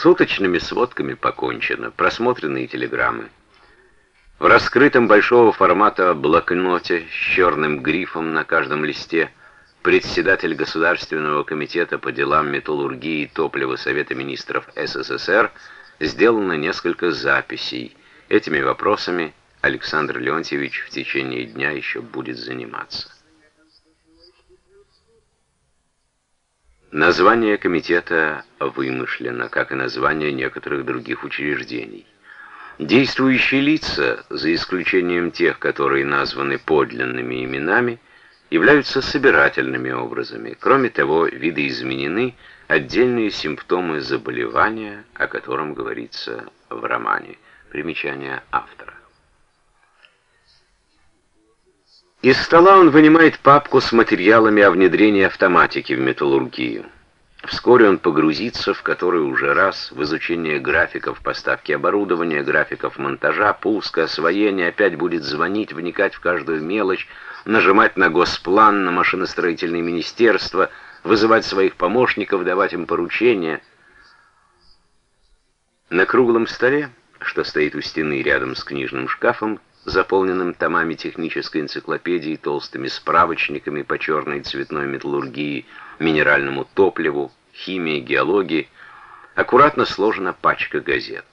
С уточными сводками покончено, просмотрены и телеграммы. В раскрытом большого формата блокноте с черным грифом на каждом листе председатель Государственного комитета по делам металлургии и топлива Совета министров СССР сделано несколько записей. Этими вопросами Александр Леонтьевич в течение дня еще будет заниматься. Название комитета вымышлено, как и название некоторых других учреждений. Действующие лица, за исключением тех, которые названы подлинными именами, являются собирательными образами. Кроме того, видоизменены отдельные симптомы заболевания, о котором говорится в романе. Примечание автора. Из стола он вынимает папку с материалами о внедрении автоматики в металлургию. Вскоре он погрузится в который уже раз в изучение графиков поставки оборудования, графиков монтажа, пуска, освоения, опять будет звонить, вникать в каждую мелочь, нажимать на госплан, на машиностроительные министерства, вызывать своих помощников, давать им поручения. На круглом столе, что стоит у стены рядом с книжным шкафом, заполненным томами технической энциклопедии, толстыми справочниками по черной цветной металлургии, минеральному топливу, химии, геологии, аккуратно сложена пачка газет.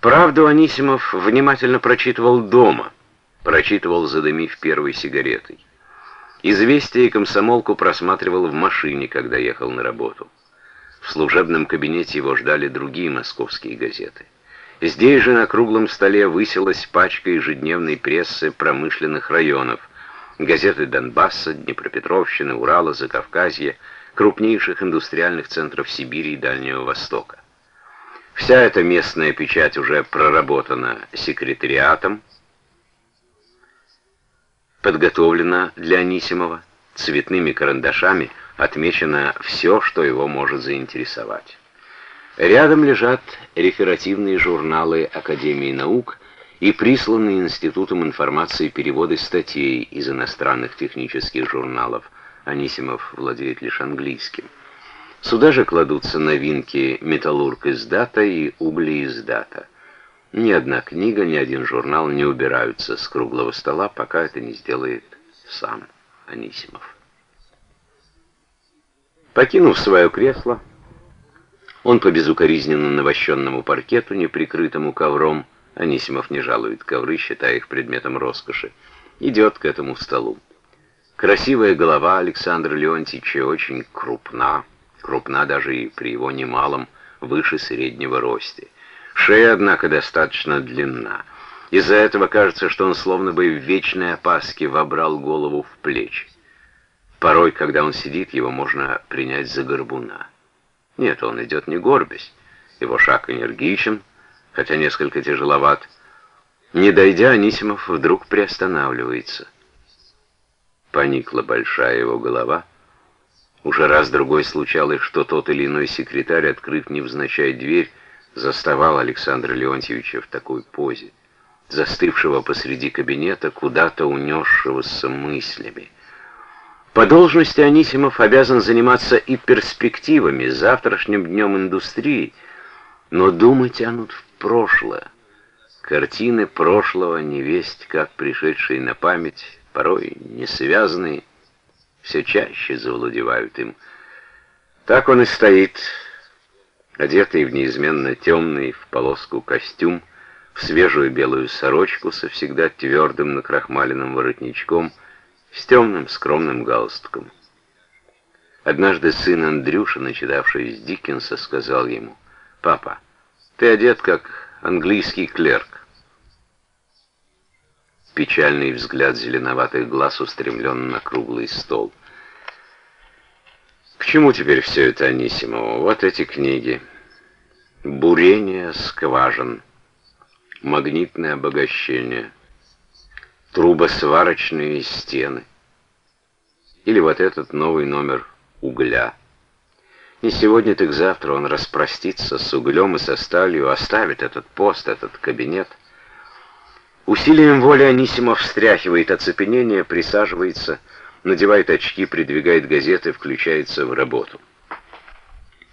Правду Анисимов внимательно прочитывал дома, прочитывал, задымив первой сигаретой. Известия и комсомолку просматривал в машине, когда ехал на работу. В служебном кабинете его ждали другие московские газеты. Здесь же на круглом столе высилась пачка ежедневной прессы промышленных районов, газеты Донбасса, Днепропетровщины, Урала, Закавказья, крупнейших индустриальных центров Сибири и Дальнего Востока. Вся эта местная печать уже проработана секретариатом, подготовлена для Анисимова, цветными карандашами отмечено все, что его может заинтересовать. Рядом лежат реферативные журналы Академии наук и присланные Институтом информации переводы статей из иностранных технических журналов. Анисимов владеет лишь английским. Сюда же кладутся новинки «Металлург» из дата и «Угли» из дата. Ни одна книга, ни один журнал не убираются с круглого стола, пока это не сделает сам Анисимов. Покинув свое кресло, он по безукоризненно навощенному паркету, неприкрытому ковром, Анисимов не жалует ковры, считая их предметом роскоши, идет к этому столу. Красивая голова Александра Леонтьевича очень крупна, крупна даже и при его немалом, выше среднего росте. Шея, однако, достаточно длинна. Из-за этого кажется, что он словно бы в вечной опаске вобрал голову в плечи. Порой, когда он сидит, его можно принять за горбуна. Нет, он идет не горбясь. Его шаг энергичен, хотя несколько тяжеловат. Не дойдя, Анисимов вдруг приостанавливается. Поникла большая его голова. Уже раз-другой случалось, что тот или иной секретарь, открыв невзначай дверь, заставал Александра Леонтьевича в такой позе, застывшего посреди кабинета, куда-то унесшегося мыслями. По должности Анисимов обязан заниматься и перспективами, завтрашним днем индустрии, но думы тянут в прошлое. Картины прошлого, невесть, как пришедшие на память, порой не связанные, все чаще завладевают им. Так он и стоит, одетый в неизменно темный в полоску костюм, в свежую белую сорочку со всегда твердым накрахмаленным воротничком — с темным скромным галстуком. Однажды сын Андрюша, начитавший из Диккенса, сказал ему, «Папа, ты одет как английский клерк». Печальный взгляд зеленоватых глаз устремлен на круглый стол. К чему теперь все это, Анисимова? Вот эти книги. Бурение скважин. Магнитное обогащение трубосварочные стены. Или вот этот новый номер угля. Не сегодня, так завтра он распростится с углем и со сталью, оставит этот пост, этот кабинет. Усилием воли Анисимов встряхивает оцепенение, присаживается, надевает очки, придвигает газеты, включается в работу.